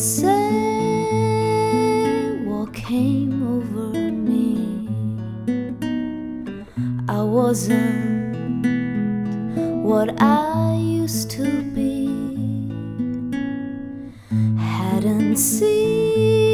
say what came over me. I wasn't what I used to be. Hadn't seen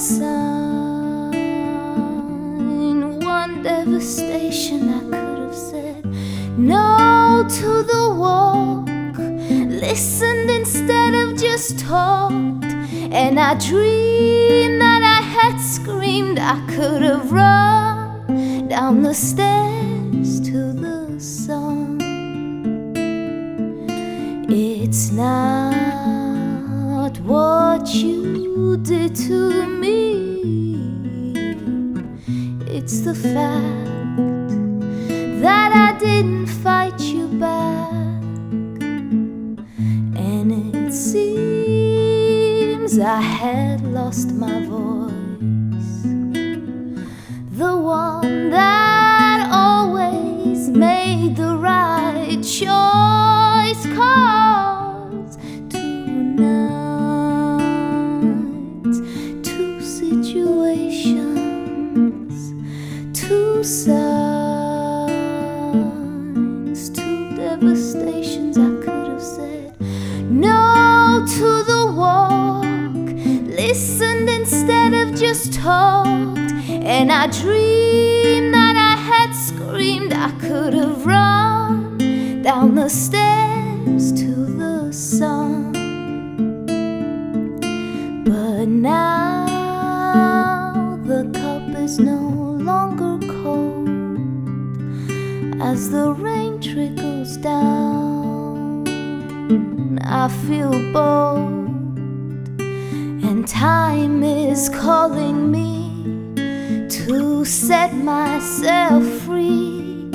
sign, one devastation, I could have said no to the walk, listened instead of just talked, and I dreamed that I had screamed, I could have run down the stairs to the sun. It's not what you did to me, it's the fact that I didn't fight you back. And it seems I had lost my voice, the one that always made the right choice. Cause two signs, two devastations. I could have said no to the walk, listened instead of just talked, and I dreamed that I had screamed. I could have run down the stairs to the sun. But now the cup is no longer as the rain trickles down. I feel bold, and time is calling me to set myself free.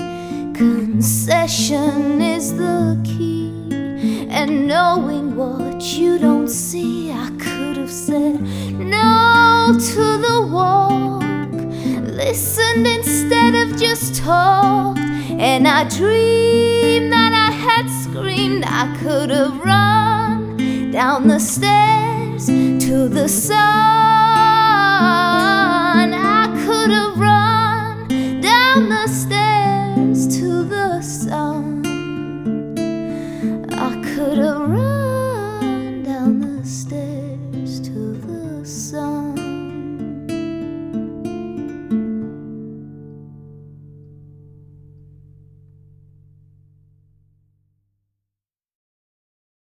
Concession is the key, and knowing what you don't see, I could have said no to the walk, listened instead of just talked, and I dreamed that I had screamed. I could have run down the stairs to the sun.